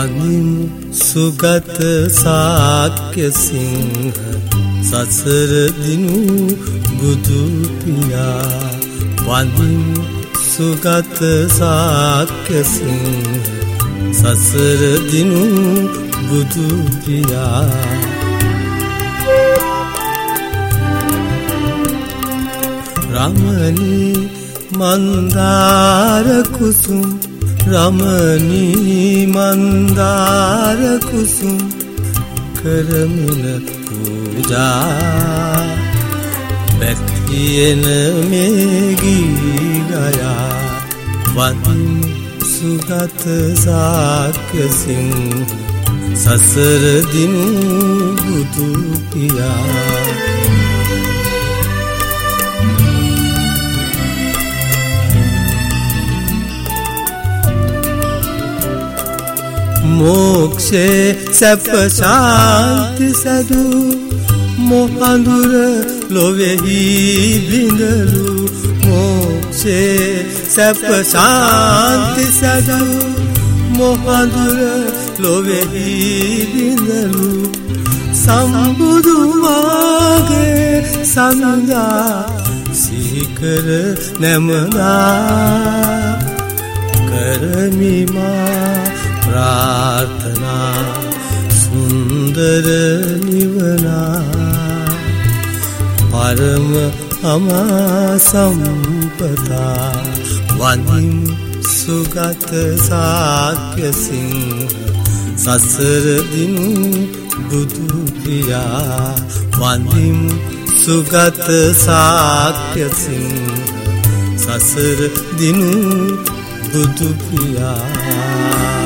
වනිමු සුගත සාක්‍ය සිංහ සසර දිනු බුදුපියා වඳිමු සුගත සාක්‍ය සිංහ සසර දිනු බුදුපියා රමණී මන්දාර කුසුම් රමණී මන්දාර කුසුම් කරමුන පූජා. බැක්තියෙන මේගී ගයා. වදින් සුගත සාක්‍යසිංහ සසර දිනු බුදු පියා. මෝක්ෂේ සැප ශාන්ති සැදු මොහඳුර ලොවෙහි බිඳලු මෝක්ෂේ සැප ශාන්ති සැදු මොහඳුර ලොවෙහි බිඳලු සම්බුදුමාගේ සඳා සිහිකර නැමදා සුන්දර නිවනා. පරම අමා සම්පතා. වනිම් සුගත සාක්‍යසිංහ සසර දිනු බුදුපියා වන්දිම් සුගත සාක්‍යසිංහ සසර දිනු බුදුපියා